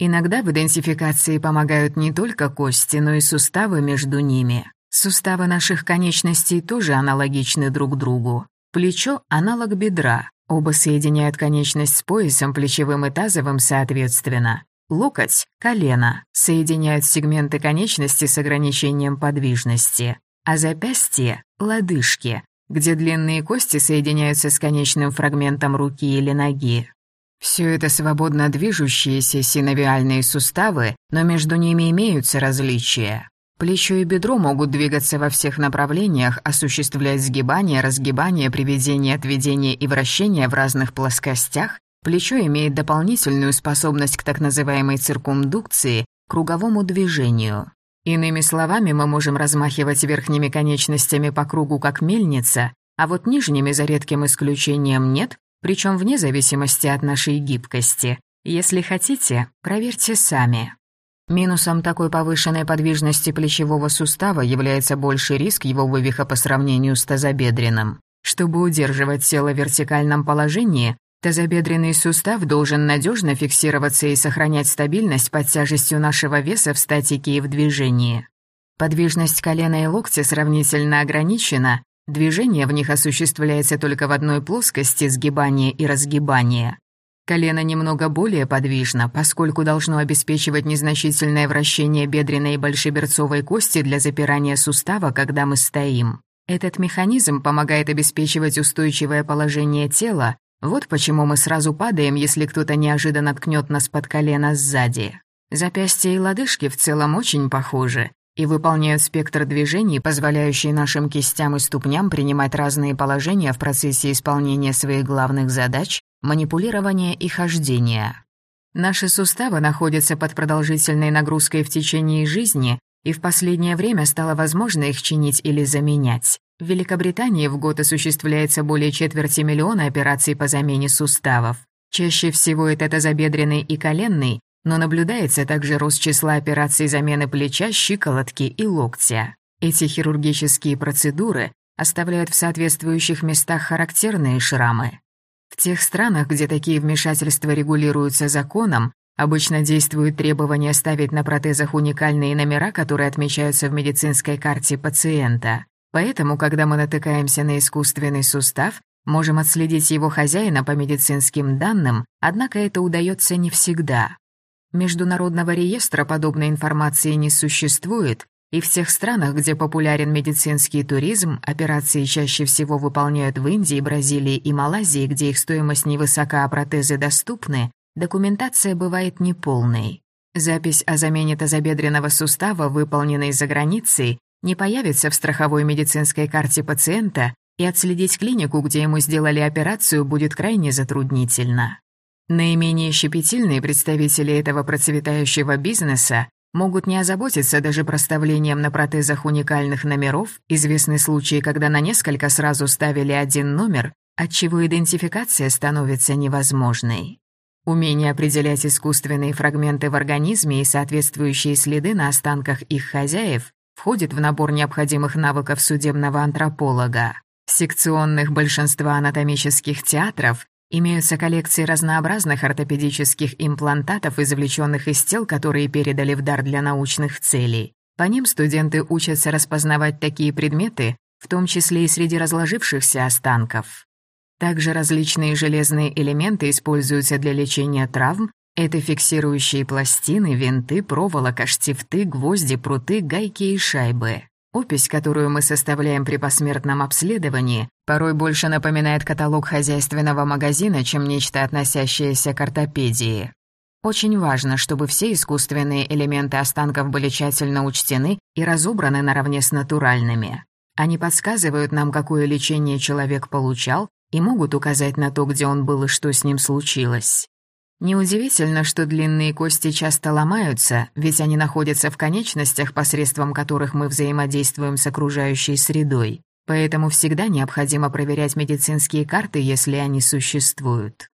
Иногда в идентификации помогают не только кости, но и суставы между ними. Суставы наших конечностей тоже аналогичны друг другу. Плечо – аналог бедра. Оба соединяют конечность с поясом, плечевым и тазовым соответственно. Локоть – колено. Соединяют сегменты конечности с ограничением подвижности. А запястье – лодыжки, где длинные кости соединяются с конечным фрагментом руки или ноги. Все это свободно движущиеся синовиальные суставы, но между ними имеются различия. Плечо и бедро могут двигаться во всех направлениях, осуществлять сгибание, разгибание, приведение, отведение и вращение в разных плоскостях. Плечо имеет дополнительную способность к так называемой циркумдукции, круговому движению. Иными словами, мы можем размахивать верхними конечностями по кругу, как мельница, а вот нижними, за редким исключением, нет, причем вне зависимости от нашей гибкости. Если хотите, проверьте сами. Минусом такой повышенной подвижности плечевого сустава является больший риск его вывиха по сравнению с тазобедренным. Чтобы удерживать тело в вертикальном положении, тазобедренный сустав должен надежно фиксироваться и сохранять стабильность под тяжестью нашего веса в статике и в движении. Подвижность колена и локтя сравнительно ограничена, движение в них осуществляется только в одной плоскости сгибания и разгибания. Колено немного более подвижно, поскольку должно обеспечивать незначительное вращение бедренной и большеберцовой кости для запирания сустава, когда мы стоим. Этот механизм помогает обеспечивать устойчивое положение тела, вот почему мы сразу падаем, если кто-то неожиданно ткнет нас под колено сзади. Запястья и лодыжки в целом очень похожи и выполняют спектр движений, позволяющий нашим кистям и ступням принимать разные положения в процессе исполнения своих главных задач, манипулирования и хождения. Наши суставы находятся под продолжительной нагрузкой в течение жизни, и в последнее время стало возможно их чинить или заменять. В Великобритании в год осуществляется более четверти миллиона операций по замене суставов. Чаще всего это тазобедренный и коленный, но наблюдается также рост числа операций замены плеча, щиколотки и локтя. Эти хирургические процедуры оставляют в соответствующих местах характерные шрамы. В тех странах, где такие вмешательства регулируются законом, обычно действуют требования ставить на протезах уникальные номера, которые отмечаются в медицинской карте пациента. Поэтому, когда мы натыкаемся на искусственный сустав, можем отследить его хозяина по медицинским данным, однако это удается не всегда. Международного реестра подобной информации не существует, и в тех странах, где популярен медицинский туризм, операции чаще всего выполняют в Индии, Бразилии и Малайзии, где их стоимость невысока, а протезы доступны, документация бывает неполной. Запись о замене тазобедренного сустава, выполненной за границей, не появится в страховой медицинской карте пациента, и отследить клинику, где ему сделали операцию, будет крайне затруднительно. Наименее щепетильные представители этого процветающего бизнеса могут не озаботиться даже проставлением на протезах уникальных номеров, известны случаи, когда на несколько сразу ставили один номер, отчего идентификация становится невозможной. Умение определять искусственные фрагменты в организме и соответствующие следы на останках их хозяев входит в набор необходимых навыков судебного антрополога. Секционных большинства анатомических театров Имеются коллекции разнообразных ортопедических имплантатов, извлеченных из тел, которые передали в дар для научных целей. По ним студенты учатся распознавать такие предметы, в том числе и среди разложившихся останков. Также различные железные элементы используются для лечения травм. Это фиксирующие пластины, винты, проволока, штифты, гвозди, пруты, гайки и шайбы. Опись, которую мы составляем при посмертном обследовании, порой больше напоминает каталог хозяйственного магазина, чем нечто относящееся к ортопедии. Очень важно, чтобы все искусственные элементы останков были тщательно учтены и разобраны наравне с натуральными. Они подсказывают нам, какое лечение человек получал, и могут указать на то, где он был и что с ним случилось. Неудивительно, что длинные кости часто ломаются, ведь они находятся в конечностях, посредством которых мы взаимодействуем с окружающей средой. Поэтому всегда необходимо проверять медицинские карты, если они существуют.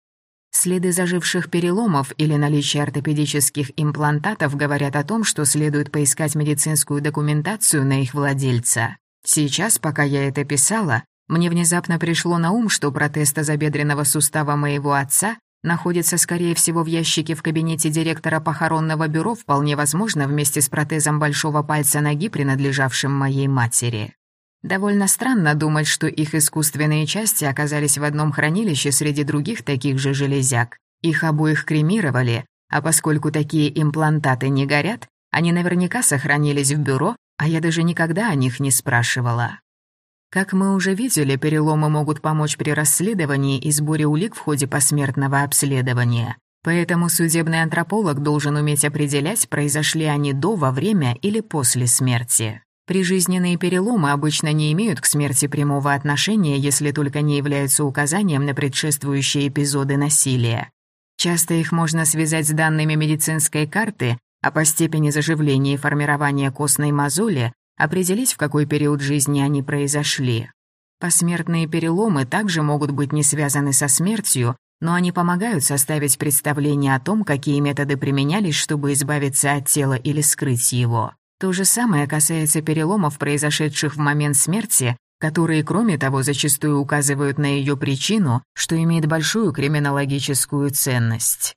Следы заживших переломов или наличие ортопедических имплантатов говорят о том, что следует поискать медицинскую документацию на их владельца. Сейчас, пока я это писала, мне внезапно пришло на ум, что протез тазобедренного сустава моего отца находится, скорее всего, в ящике в кабинете директора похоронного бюро, вполне возможно, вместе с протезом большого пальца ноги, принадлежавшим моей матери. Довольно странно думать, что их искусственные части оказались в одном хранилище среди других таких же железяк. Их обоих кремировали, а поскольку такие имплантаты не горят, они наверняка сохранились в бюро, а я даже никогда о них не спрашивала. Как мы уже видели, переломы могут помочь при расследовании и сборе улик в ходе посмертного обследования. Поэтому судебный антрополог должен уметь определять, произошли они до, во время или после смерти. Прижизненные переломы обычно не имеют к смерти прямого отношения, если только не являются указанием на предшествующие эпизоды насилия. Часто их можно связать с данными медицинской карты, а по степени заживления и формирования костной мозоли определить, в какой период жизни они произошли. Посмертные переломы также могут быть не связаны со смертью, но они помогают составить представление о том, какие методы применялись, чтобы избавиться от тела или скрыть его. То же самое касается переломов, произошедших в момент смерти, которые, кроме того, зачастую указывают на ее причину, что имеет большую криминологическую ценность.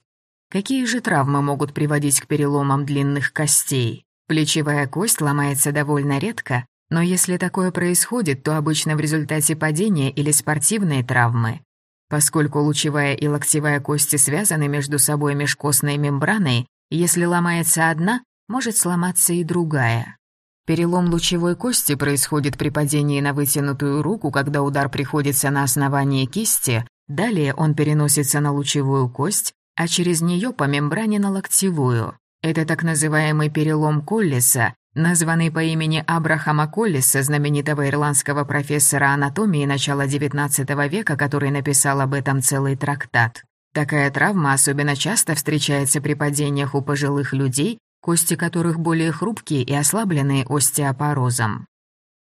Какие же травмы могут приводить к переломам длинных костей? Плечевая кость ломается довольно редко, но если такое происходит, то обычно в результате падения или спортивной травмы. Поскольку лучевая и локтевая кости связаны между собой межкостной мембраной, если ломается одна, может сломаться и другая. Перелом лучевой кости происходит при падении на вытянутую руку, когда удар приходится на основание кисти, далее он переносится на лучевую кость, а через нее по мембране на локтевую. Это так называемый перелом Коллиса, названный по имени Абрахама Коллиса, знаменитого ирландского профессора анатомии начала XIX века, который написал об этом целый трактат. Такая травма особенно часто встречается при падениях у пожилых людей, кости которых более хрупкие и ослабленные остеопорозом.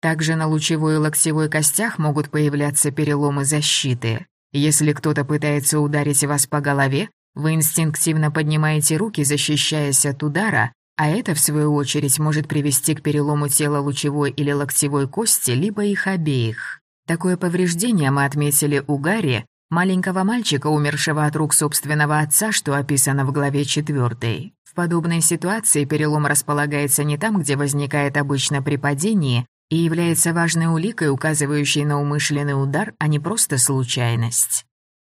Также на лучевой и локтевой костях могут появляться переломы защиты. Если кто-то пытается ударить вас по голове, вы инстинктивно поднимаете руки, защищаясь от удара, а это, в свою очередь, может привести к перелому тела лучевой или локтевой кости, либо их обеих. Такое повреждение мы отметили у Гарри, маленького мальчика, умершего от рук собственного отца, что описано в главе 4. В подобной ситуации перелом располагается не там, где возникает обычно при падении, и является важной уликой, указывающей на умышленный удар, а не просто случайность.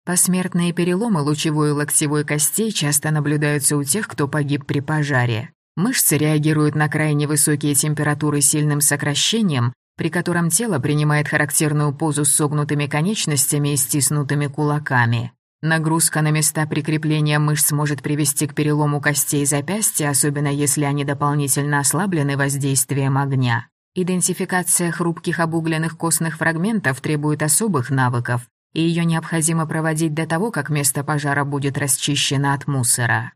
Посмертные переломы лучевой и локтевой костей часто наблюдаются у тех, кто погиб при пожаре. Мышцы реагируют на крайне высокие температуры сильным сокращением, при котором тело принимает характерную позу с согнутыми конечностями и стиснутыми кулаками. Нагрузка на места прикрепления мышц может привести к перелому костей запястья, особенно если они дополнительно ослаблены воздействием огня. Идентификация хрупких обугленных костных фрагментов требует особых навыков, и ее необходимо проводить до того, как место пожара будет расчищено от мусора.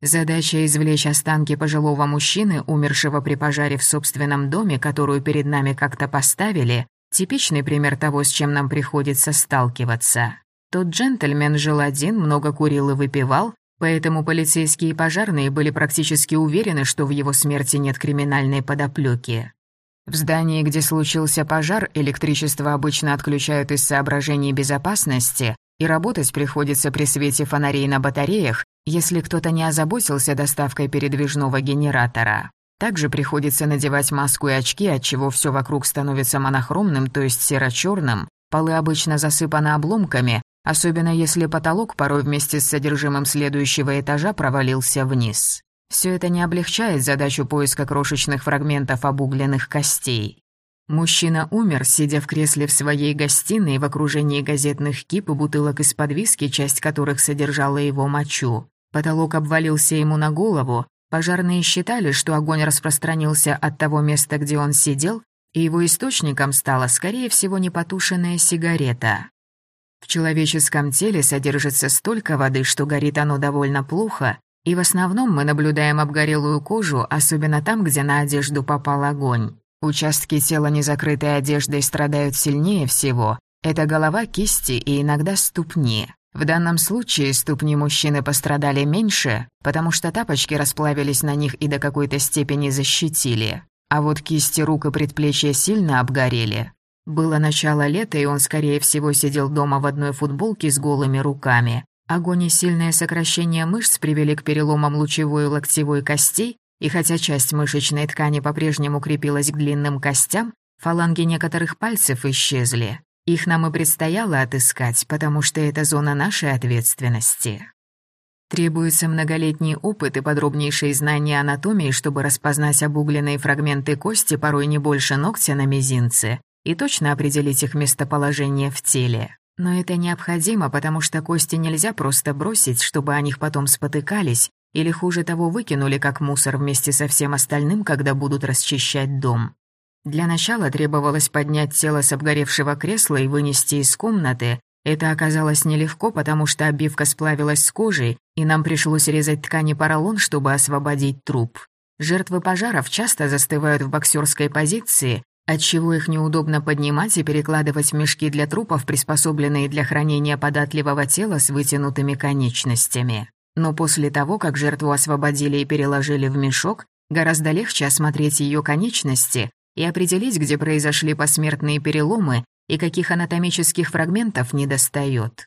Задача извлечь останки пожилого мужчины, умершего при пожаре в собственном доме, которую перед нами как-то поставили, типичный пример того, с чем нам приходится сталкиваться. Тот джентльмен жил один, много курил и выпивал, поэтому полицейские и пожарные были практически уверены, что в его смерти нет криминальной подоплёки. В здании, где случился пожар, электричество обычно отключают из соображений безопасности, и работать приходится при свете фонарей на батареях, если кто-то не озаботился доставкой передвижного генератора. Также приходится надевать маску и очки, отчего все вокруг становится монохромным, то есть серо-черным. Полы обычно засыпаны обломками, особенно если потолок порой вместе с содержимым следующего этажа провалился вниз. Все это не облегчает задачу поиска крошечных фрагментов обугленных костей. Мужчина умер, сидя в кресле в своей гостиной в окружении газетных кип и бутылок из-под виски, часть которых содержала его мочу. Потолок обвалился ему на голову. Пожарные считали, что огонь распространился от того места, где он сидел, и его источником стала, скорее всего, непотушенная сигарета. В человеческом теле содержится столько воды, что горит оно довольно плохо, и в основном мы наблюдаем обгорелую кожу, особенно там, где на одежду попал огонь. Участки тела, не закрытой одеждой, страдают сильнее всего. Это голова, кисти и иногда ступни. В данном случае ступни мужчины пострадали меньше, потому что тапочки расплавились на них и до какой-то степени защитили. А вот кисти рук и предплечья сильно обгорели. Было начало лета, и он, скорее всего, сидел дома в одной футболке с голыми руками. Огонь и сильное сокращение мышц привели к переломам лучевой и локтевой костей, и хотя часть мышечной ткани по-прежнему крепилась к длинным костям, фаланги некоторых пальцев исчезли. Их нам и предстояло отыскать, потому что это зона нашей ответственности. Требуется многолетний опыт и подробнейшие знания анатомии, чтобы распознать обугленные фрагменты кости, порой не больше ногтя на мизинце, и точно определить их местоположение в теле. Но это необходимо, потому что кости нельзя просто бросить, чтобы о них потом спотыкались, или хуже того выкинули как мусор вместе со всем остальным, когда будут расчищать дом. Для начала требовалось поднять тело с обгоревшего кресла и вынести из комнаты. Это оказалось нелегко, потому что обивка сплавилась с кожей, и нам пришлось резать ткани поролон, чтобы освободить труп. Жертвы пожаров часто застывают в боксерской позиции, отчего их неудобно поднимать и перекладывать в мешки для трупов, приспособленные для хранения податливого тела с вытянутыми конечностями. Но после того, как жертву освободили и переложили в мешок, гораздо легче осмотреть ее конечности и определить, где произошли посмертные переломы и каких анатомических фрагментов недостает.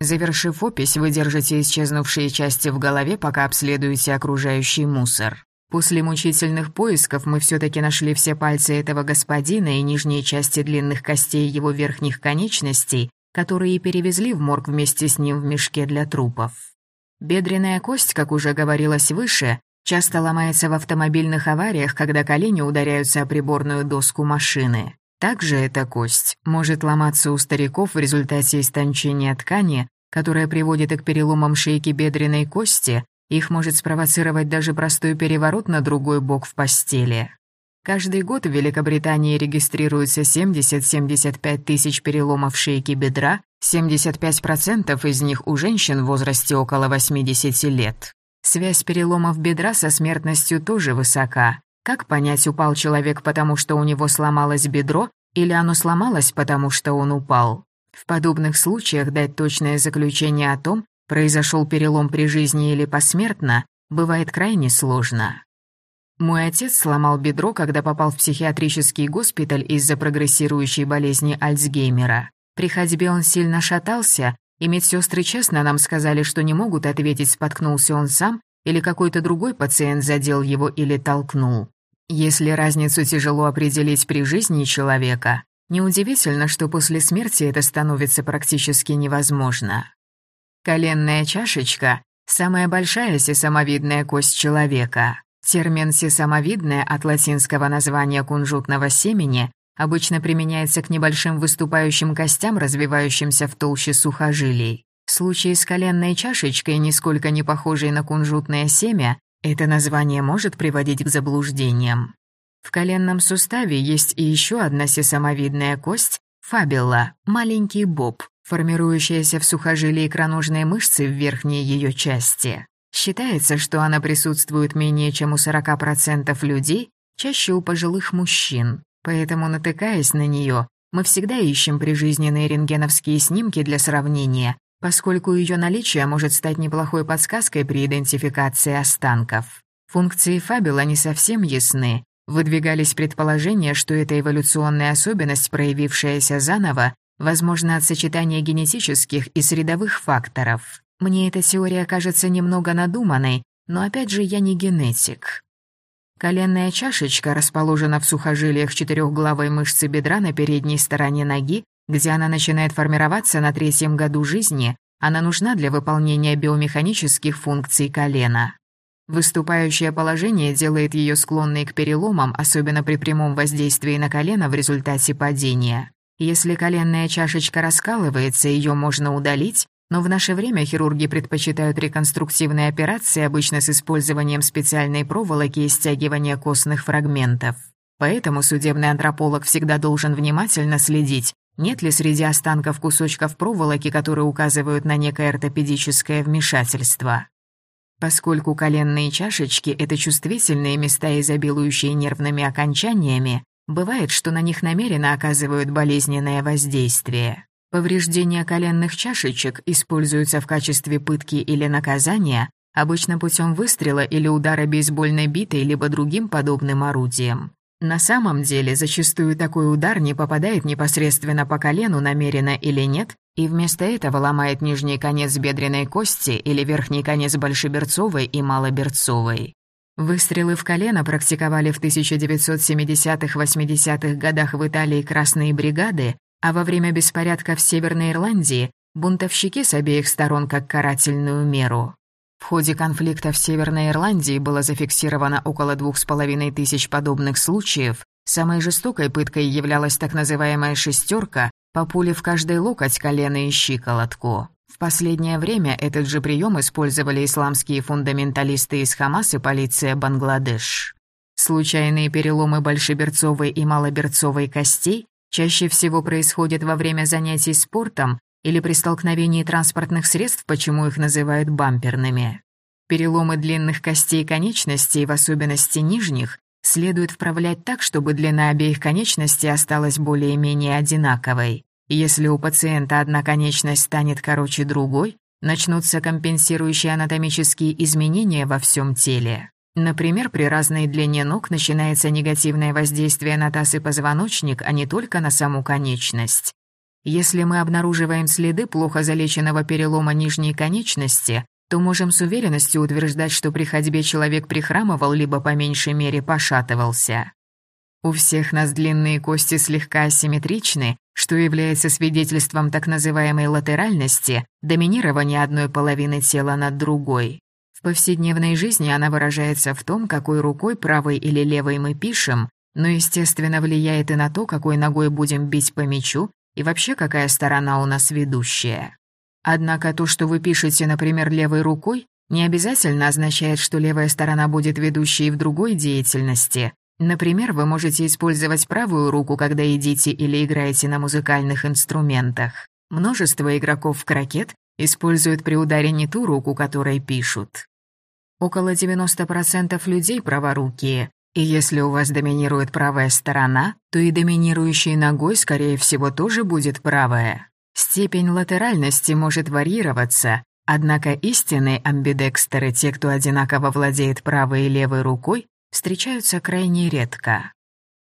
Завершив опись, вы исчезнувшие части в голове, пока обследуете окружающий мусор. После мучительных поисков мы все-таки нашли все пальцы этого господина и нижние части длинных костей его верхних конечностей, которые перевезли в морг вместе с ним в мешке для трупов. Бедренная кость, как уже говорилось выше, часто ломается в автомобильных авариях, когда колени ударяются о приборную доску машины. Также эта кость может ломаться у стариков в результате истончения ткани, которая приводит и к переломам шейки бедренной кости, их может спровоцировать даже простой переворот на другой бок в постели. Каждый год в Великобритании регистрируется 70-75 тысяч переломов шейки бедра, 75% из них у женщин в возрасте около 80 лет. Связь переломов бедра со смертностью тоже высока. Как понять, упал человек потому, что у него сломалось бедро, или оно сломалось потому, что он упал? В подобных случаях дать точное заключение о том, произошел перелом при жизни или посмертно, бывает крайне сложно. Мой отец сломал бедро, когда попал в психиатрический госпиталь из-за прогрессирующей болезни Альцгеймера. При ходьбе он сильно шатался, и медсестры честно нам сказали, что не могут ответить, споткнулся он сам или какой-то другой пациент задел его или толкнул. Если разницу тяжело определить при жизни человека, неудивительно, что после смерти это становится практически невозможно. Коленная чашечка – самая большая сесамовидная кость человека. Термин «сесамовидная» от латинского названия кунжутного семени обычно применяется к небольшим выступающим костям, развивающимся в толще сухожилий. В случае с коленной чашечкой, нисколько не похожей на кунжутное семя, это название может приводить к заблуждениям. В коленном суставе есть и еще одна сесамовидная кость – фабелла, маленький боб, формирующаяся в сухожилии икроножной мышцы в верхней ее части. Считается, что она присутствует менее чем у 40% людей, чаще у пожилых мужчин. Поэтому, натыкаясь на нее, мы всегда ищем прижизненные рентгеновские снимки для сравнения, поскольку ее наличие может стать неплохой подсказкой при идентификации останков. Функции фабела не совсем ясны. Выдвигались предположения, что это эволюционная особенность, проявившаяся заново, Возможно, от сочетания генетических и средовых факторов. Мне эта теория кажется немного надуманной, но опять же я не генетик. Коленная чашечка расположена в сухожилиях четырехглавой мышцы бедра на передней стороне ноги, где она начинает формироваться на третьем году жизни, она нужна для выполнения биомеханических функций колена. Выступающее положение делает ее склонной к переломам, особенно при прямом воздействии на колено в результате падения. Если коленная чашечка раскалывается, ее можно удалить, но в наше время хирурги предпочитают реконструктивные операции обычно с использованием специальной проволоки и стягивания костных фрагментов. Поэтому судебный антрополог всегда должен внимательно следить, нет ли среди останков кусочков проволоки, которые указывают на некое ортопедическое вмешательство. Поскольку коленные чашечки – это чувствительные места, изобилующие нервными окончаниями, Бывает, что на них намеренно оказывают болезненное воздействие. Повреждения коленных чашечек используются в качестве пытки или наказания, обычно путем выстрела или удара бейсбольной битой либо другим подобным орудием. На самом деле, зачастую такой удар не попадает непосредственно по колену, намеренно или нет, и вместо этого ломает нижний конец бедренной кости или верхний конец большеберцовой и малоберцовой. Выстрелы в колено практиковали в 1970-80-х годах в Италии красные бригады, а во время беспорядков в Северной Ирландии – бунтовщики с обеих сторон как карательную меру. В ходе конфликта в Северной Ирландии было зафиксировано около двух с половиной тысяч подобных случаев. Самой жестокой пыткой являлась так называемая «шестерка» по пуле в каждый локоть, колено и щиколотку. В последнее время этот же прием использовали исламские фундаменталисты из Хамас и полиция Бангладеш. Случайные переломы большеберцовой и малоберцовой костей чаще всего происходят во время занятий спортом или при столкновении транспортных средств, почему их называют бамперными. Переломы длинных костей конечностей, в особенности нижних, следует вправлять так, чтобы длина обеих конечностей осталась более-менее одинаковой. Если у пациента одна конечность станет короче другой, начнутся компенсирующие анатомические изменения во всем теле. Например, при разной длине ног начинается негативное воздействие на таз и позвоночник, а не только на саму конечность. Если мы обнаруживаем следы плохо залеченного перелома нижней конечности, то можем с уверенностью утверждать, что при ходьбе человек прихрамывал либо по меньшей мере пошатывался. У всех нас длинные кости слегка асимметричны, что является свидетельством так называемой латеральности, доминирования одной половины тела над другой. В повседневной жизни она выражается в том, какой рукой, правой или левой мы пишем, но, естественно, влияет и на то, какой ногой будем бить по мячу и вообще какая сторона у нас ведущая. Однако то, что вы пишете, например, левой рукой, не обязательно означает, что левая сторона будет ведущей в другой деятельности. Например, вы можете использовать правую руку, когда едите или играете на музыкальных инструментах. Множество игроков в крокет используют при ударе не ту руку, которой пишут. Около 90% людей праворукие, и если у вас доминирует правая сторона, то и доминирующей ногой, скорее всего, тоже будет правая. Степень латеральности может варьироваться, однако истинные амбидекстеры, те, кто одинаково владеет правой и левой рукой, встречаются крайне редко.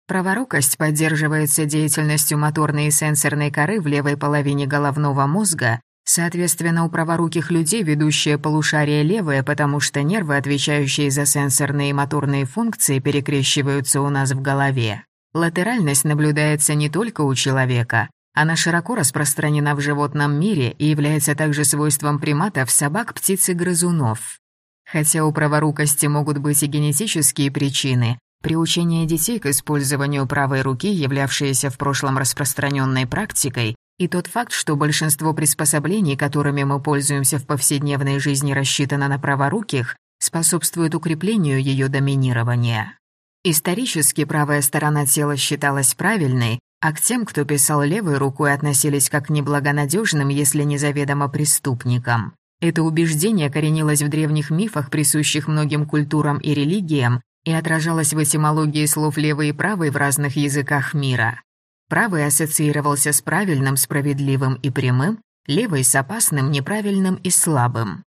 Праворукость поддерживается деятельностью моторной и сенсорной коры в левой половине головного мозга, Соответственно, у праворуких людей ведущее полушарие левое, потому что нервы, отвечающие за сенсорные и моторные функции, перекрещиваются у нас в голове. Латеральность наблюдается не только у человека. Она широко распространена в животном мире и является также свойством приматов, собак, птиц и грызунов. Хотя у праворукости могут быть и генетические причины, приучение детей к использованию правой руки, являвшееся в прошлом распространенной практикой, и тот факт, что большинство приспособлений, которыми мы пользуемся в повседневной жизни, рассчитано на праворуких, способствует укреплению ее доминирования. Исторически правая сторона тела считалась правильной, а к тем, кто писал левой рукой, относились как к неблагонадежным, если не заведомо преступникам. Это убеждение коренилось в древних мифах, присущих многим культурам и религиям, и отражалось в этимологии слов «левый» и «правый» в разных языках мира. Правый ассоциировался с правильным, справедливым и прямым, левый с опасным, неправильным и слабым.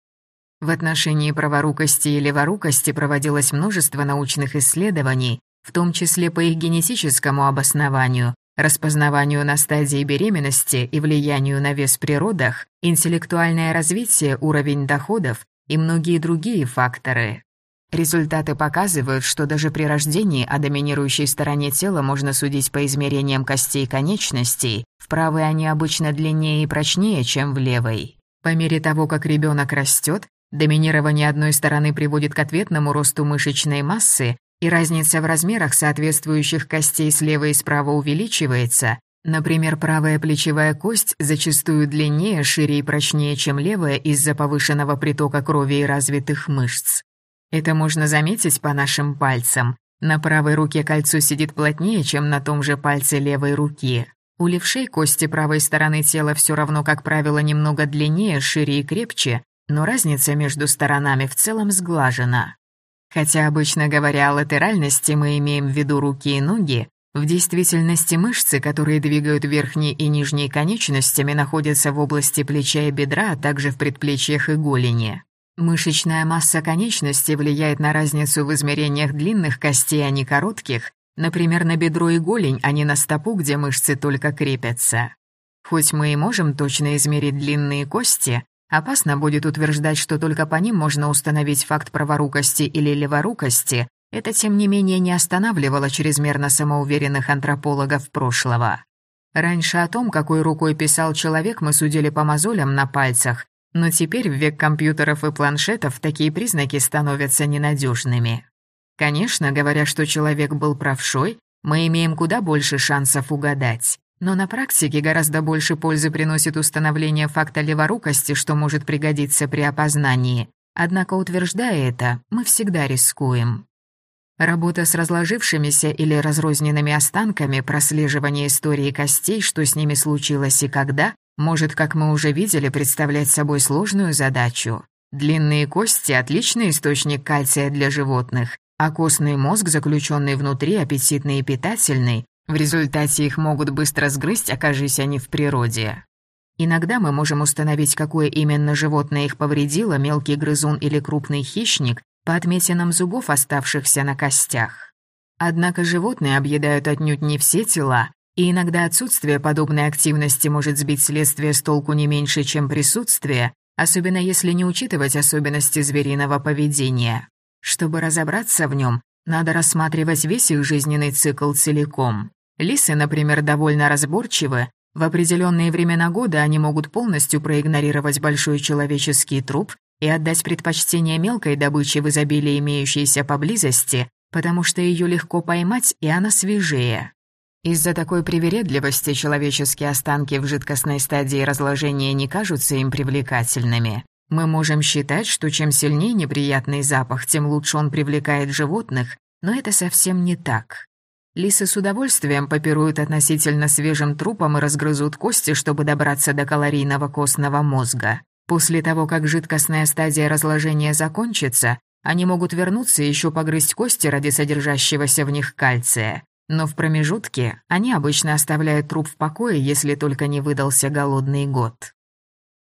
В отношении праворукости и леворукости проводилось множество научных исследований, в том числе по их генетическому обоснованию, распознаванию на стадии беременности и влиянию на вес при родах, интеллектуальное развитие, уровень доходов и многие другие факторы. Результаты показывают, что даже при рождении о доминирующей стороне тела можно судить по измерениям костей конечностей. В правой они обычно длиннее и прочнее, чем в левой. По мере того, как ребенок растет, доминирование одной стороны приводит к ответному росту мышечной массы, и разница в размерах соответствующих костей слева и справа увеличивается. Например, правая плечевая кость зачастую длиннее, шире и прочнее, чем левая из-за повышенного притока крови и развитых мышц. Это можно заметить по нашим пальцам. На правой руке кольцо сидит плотнее, чем на том же пальце левой руки. У левшей кости правой стороны тела все равно, как правило, немного длиннее, шире и крепче, но разница между сторонами в целом сглажена. Хотя обычно говоря о латеральности мы имеем в виду руки и ноги, в действительности мышцы, которые двигают верхние и нижние конечностями, находятся в области плеча и бедра, а также в предплечьях и голени. Мышечная масса конечности влияет на разницу в измерениях длинных костей, а не коротких, Например, на бедро и голень, а не на стопу, где мышцы только крепятся. Хоть мы и можем точно измерить длинные кости, опасно будет утверждать, что только по ним можно установить факт праворукости или леворукости, это, тем не менее, не останавливало чрезмерно самоуверенных антропологов прошлого. Раньше о том, какой рукой писал человек, мы судили по мозолям на пальцах, но теперь в век компьютеров и планшетов такие признаки становятся ненадежными. Конечно, говоря, что человек был правшой, мы имеем куда больше шансов угадать. Но на практике гораздо больше пользы приносит установление факта леворукости, что может пригодиться при опознании. Однако, утверждая это, мы всегда рискуем. Работа с разложившимися или разрозненными останками, прослеживание истории костей, что с ними случилось и когда, может, как мы уже видели, представлять собой сложную задачу. Длинные кости – отличный источник кальция для животных, а костный мозг, заключенный внутри, аппетитный и питательный, в результате их могут быстро сгрызть, окажись они в природе. Иногда мы можем установить, какое именно животное их повредило, мелкий грызун или крупный хищник, по отметинам зубов, оставшихся на костях. Однако животные объедают отнюдь не все тела, и иногда отсутствие подобной активности может сбить следствие с толку не меньше, чем присутствие, особенно если не учитывать особенности звериного поведения. Чтобы разобраться в нем, надо рассматривать весь их жизненный цикл целиком. Лисы, например, довольно разборчивы. В определенные времена года они могут полностью проигнорировать большой человеческий труп и отдать предпочтение мелкой добыче в изобилии имеющейся поблизости, потому что ее легко поймать, и она свежее. Из-за такой привередливости человеческие останки в жидкостной стадии разложения не кажутся им привлекательными. Мы можем считать, что чем сильнее неприятный запах, тем лучше он привлекает животных, но это совсем не так. Лисы с удовольствием попируют относительно свежим трупом и разгрызут кости, чтобы добраться до калорийного костного мозга. После того, как жидкостная стадия разложения закончится, они могут вернуться и еще погрызть кости ради содержащегося в них кальция. Но в промежутке они обычно оставляют труп в покое, если только не выдался голодный год.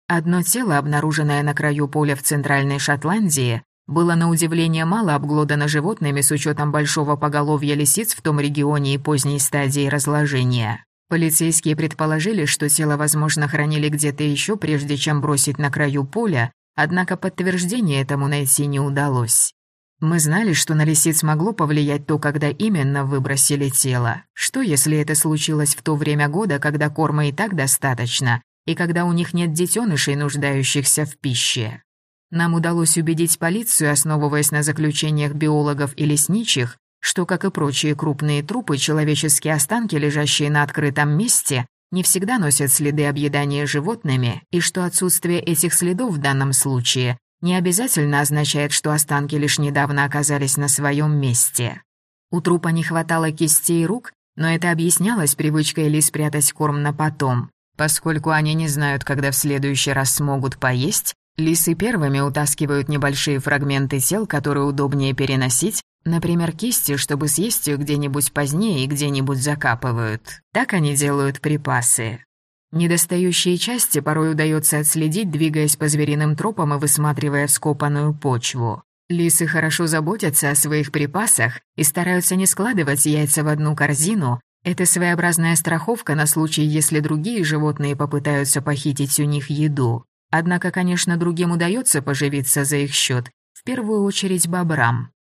Одно тело, обнаруженное на краю поля в Центральной Шотландии, было на удивление мало обглодано животными с учетом большого поголовья лисиц в том регионе и поздней стадии разложения. Полицейские предположили, что тело, возможно, хранили где-то еще, прежде чем бросить на краю поля, однако подтверждения этому найти не удалось. Мы знали, что на лисиц могло повлиять то, когда именно выбросили тело. Что, если это случилось в то время года, когда корма и так достаточно, и когда у них нет детенышей, нуждающихся в пище? Нам удалось убедить полицию, основываясь на заключениях биологов и лесничих, что, как и прочие крупные трупы, человеческие останки, лежащие на открытом месте, не всегда носят следы объедания животными, и что отсутствие этих следов в данном случае не обязательно означает, что останки лишь недавно оказались на своем месте. У трупа не хватало кистей рук, но это объяснялось привычкой ли спрятать корм на потом. Поскольку они не знают, когда в следующий раз смогут поесть, лисы первыми утаскивают небольшие фрагменты тел, которые удобнее переносить, Например, кисти, чтобы съесть их где-нибудь позднее и где-нибудь закапывают. Так они делают припасы. Недостающие части порой удается отследить, двигаясь по звериным тропам и высматривая вскопанную почву. Лисы хорошо заботятся о своих припасах и стараются не складывать яйца в одну корзину. Это своеобразная страховка на случай, если другие животные попытаются похитить у них еду. Однако, конечно, другим удается поживиться за их счет, в первую очередь бобрам.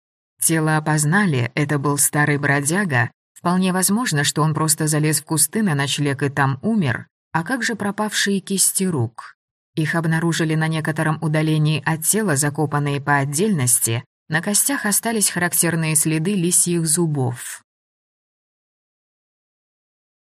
Тело опознали, это был старый бродяга. Вполне возможно, что он просто залез в кусты на ночлег и там умер. А как же пропавшие кисти рук? Их обнаружили на некотором удалении от тела, закопанные по отдельности. На костях остались характерные следы лисьих зубов.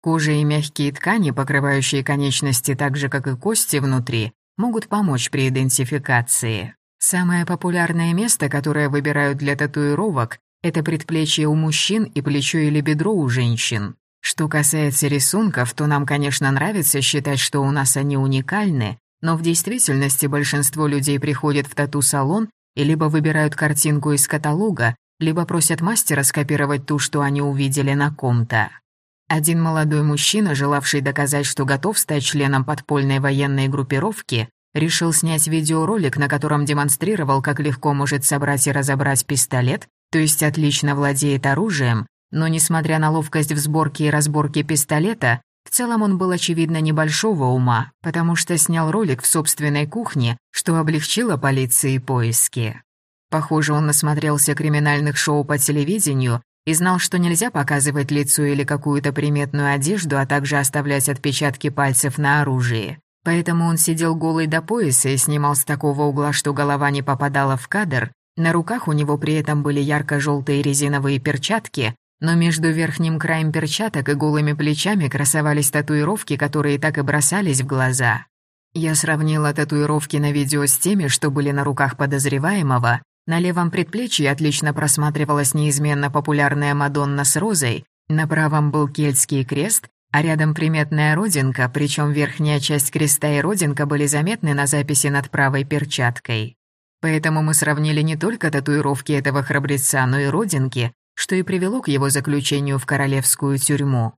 Кожа и мягкие ткани, покрывающие конечности так же, как и кости внутри, могут помочь при идентификации. Самое популярное место, которое выбирают для татуировок, это предплечье у мужчин и плечо или бедро у женщин. Что касается рисунков, то нам, конечно, нравится считать, что у нас они уникальны, но в действительности большинство людей приходят в тату-салон и либо выбирают картинку из каталога, либо просят мастера скопировать ту, что они увидели на ком-то. Один молодой мужчина, желавший доказать, что готов стать членом подпольной военной группировки, решил снять видеоролик, на котором демонстрировал, как легко может собрать и разобрать пистолет, то есть отлично владеет оружием, Но несмотря на ловкость в сборке и разборке пистолета, в целом он был, очевидно, небольшого ума, потому что снял ролик в собственной кухне, что облегчило полиции поиски. Похоже, он насмотрелся криминальных шоу по телевидению и знал, что нельзя показывать лицо или какую-то приметную одежду, а также оставлять отпечатки пальцев на оружии. Поэтому он сидел голый до пояса и снимал с такого угла, что голова не попадала в кадр. На руках у него при этом были ярко-желтые резиновые перчатки, но между верхним краем перчаток и голыми плечами красовались татуировки, которые так и бросались в глаза. Я сравнила татуировки на видео с теми, что были на руках подозреваемого. На левом предплечье отлично просматривалась неизменно популярная Мадонна с розой, на правом был кельтский крест, а рядом приметная родинка, причем верхняя часть креста и родинка были заметны на записи над правой перчаткой. Поэтому мы сравнили не только татуировки этого храбреца, но и родинки, что и привело к его заключению в королевскую тюрьму.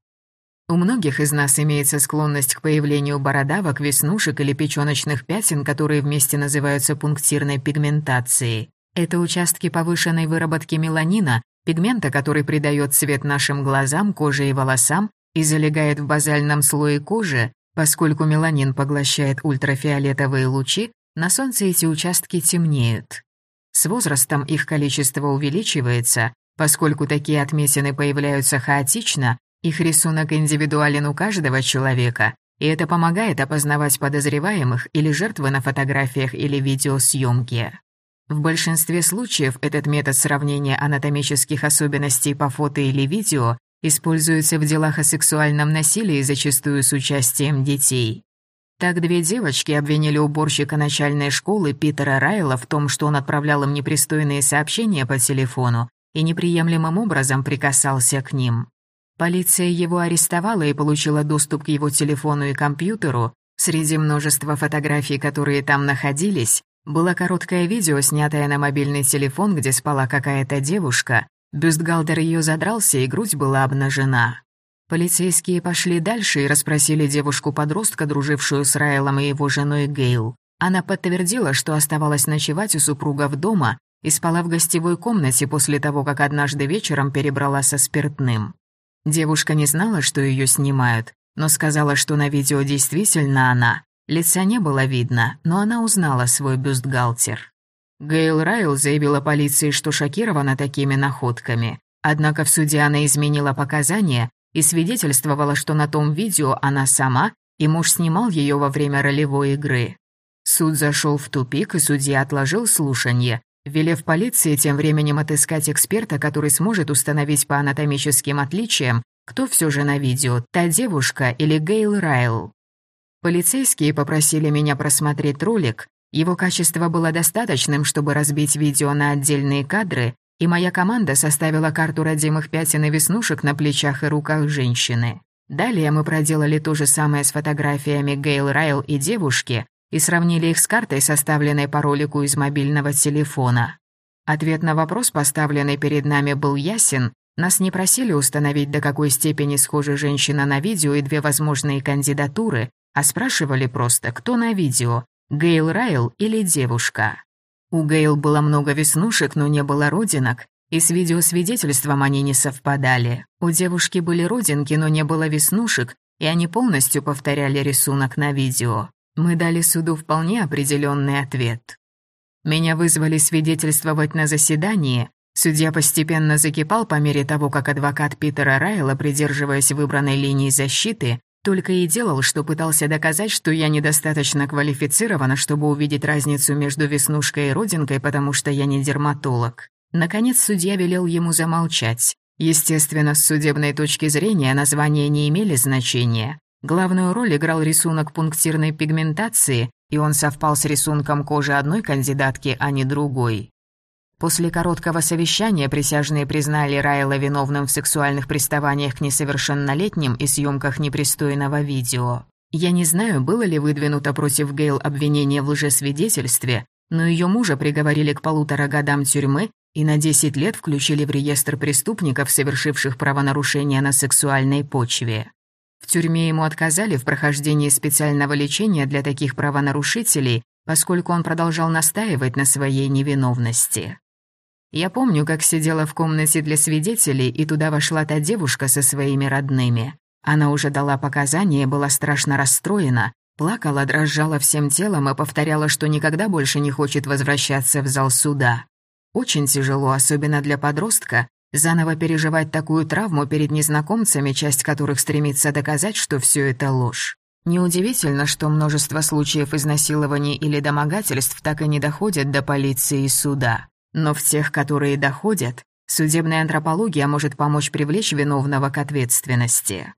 У многих из нас имеется склонность к появлению бородавок, веснушек или печёночных пятен, которые вместе называются пунктирной пигментацией. Это участки повышенной выработки меланина, пигмента, который придает цвет нашим глазам, коже и волосам, и залегает в базальном слое кожи, поскольку меланин поглощает ультрафиолетовые лучи, на солнце эти участки темнеют. С возрастом их количество увеличивается, поскольку такие отметины появляются хаотично, их рисунок индивидуален у каждого человека, и это помогает опознавать подозреваемых или жертвы на фотографиях или видеосъемке. В большинстве случаев этот метод сравнения анатомических особенностей по фото или видео используется в делах о сексуальном насилии, зачастую с участием детей. Так две девочки обвинили уборщика начальной школы Питера Райла в том, что он отправлял им непристойные сообщения по телефону и неприемлемым образом прикасался к ним. Полиция его арестовала и получила доступ к его телефону и компьютеру. Среди множества фотографий, которые там находились, было короткое видео, снятое на мобильный телефон, где спала какая-то девушка, Бюстгальтер ее задрался, и грудь была обнажена. Полицейские пошли дальше и расспросили девушку-подростка, дружившую с Райлом и его женой Гейл. Она подтвердила, что оставалась ночевать у супруга в дома и спала в гостевой комнате после того, как однажды вечером перебрала со спиртным. Девушка не знала, что ее снимают, но сказала, что на видео действительно она. Лица не было видно, но она узнала свой бюстгальтер. Гейл Райл заявила полиции, что шокирована такими находками. Однако в суде она изменила показания и свидетельствовала, что на том видео она сама, и муж снимал ее во время ролевой игры. Суд зашел в тупик, и судья отложил слушание, велев полиции тем временем отыскать эксперта, который сможет установить по анатомическим отличиям, кто все же на видео, та девушка или Гейл Райл. Полицейские попросили меня просмотреть ролик, его качество было достаточным, чтобы разбить видео на отдельные кадры, и моя команда составила карту родимых пятен и веснушек на плечах и руках женщины. Далее мы проделали то же самое с фотографиями Гейл Райл и девушки и сравнили их с картой, составленной по ролику из мобильного телефона. Ответ на вопрос, поставленный перед нами, был ясен. Нас не просили установить, до какой степени схожа женщина на видео и две возможные кандидатуры, а спрашивали просто, кто на видео, Гейл Райл или девушка. У Гейл было много веснушек, но не было родинок, и с видеосвидетельством они не совпадали. У девушки были родинки, но не было веснушек, и они полностью повторяли рисунок на видео. Мы дали суду вполне определенный ответ. Меня вызвали свидетельствовать на заседании. Судья постепенно закипал по мере того, как адвокат Питера Райла, придерживаясь выбранной линии защиты, только и делал, что пытался доказать, что я недостаточно квалифицирована, чтобы увидеть разницу между веснушкой и родинкой, потому что я не дерматолог. Наконец судья велел ему замолчать. Естественно, с судебной точки зрения названия не имели значения. Главную роль играл рисунок пунктирной пигментации, и он совпал с рисунком кожи одной кандидатки, а не другой. После короткого совещания присяжные признали Райла виновным в сексуальных приставаниях к несовершеннолетним и съемках непристойного видео. Я не знаю, было ли выдвинуто против Гейл обвинение в лжесвидетельстве, но ее мужа приговорили к полутора годам тюрьмы и на 10 лет включили в реестр преступников, совершивших правонарушения на сексуальной почве. В тюрьме ему отказали в прохождении специального лечения для таких правонарушителей, поскольку он продолжал настаивать на своей невиновности. Я помню, как сидела в комнате для свидетелей, и туда вошла та девушка со своими родными. Она уже дала показания, была страшно расстроена, плакала, дрожала всем телом и повторяла, что никогда больше не хочет возвращаться в зал суда. Очень тяжело, особенно для подростка, заново переживать такую травму перед незнакомцами, часть которых стремится доказать, что все это ложь. Неудивительно, что множество случаев изнасилований или домогательств так и не доходят до полиции и суда. Но в тех, которые доходят, судебная антропология может помочь привлечь виновного к ответственности.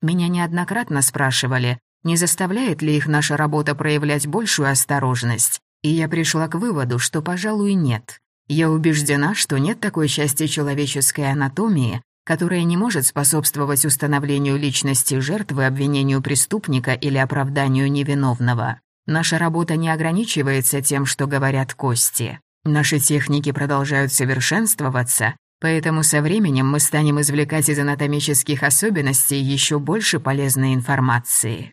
Меня неоднократно спрашивали, не заставляет ли их наша работа проявлять большую осторожность, и я пришла к выводу, что, пожалуй, нет. Я убеждена, что нет такой части человеческой анатомии, которая не может способствовать установлению личности жертвы, обвинению преступника или оправданию невиновного. Наша работа не ограничивается тем, что говорят кости. Наши техники продолжают совершенствоваться, поэтому со временем мы станем извлекать из анатомических особенностей еще больше полезной информации.